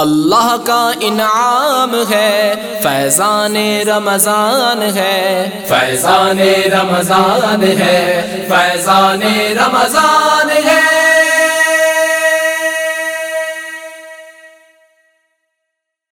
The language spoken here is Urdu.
اللہ کا انعام ہے فیضان رمضان ہے۔ فیضان رمضان ہے فیضان رمضان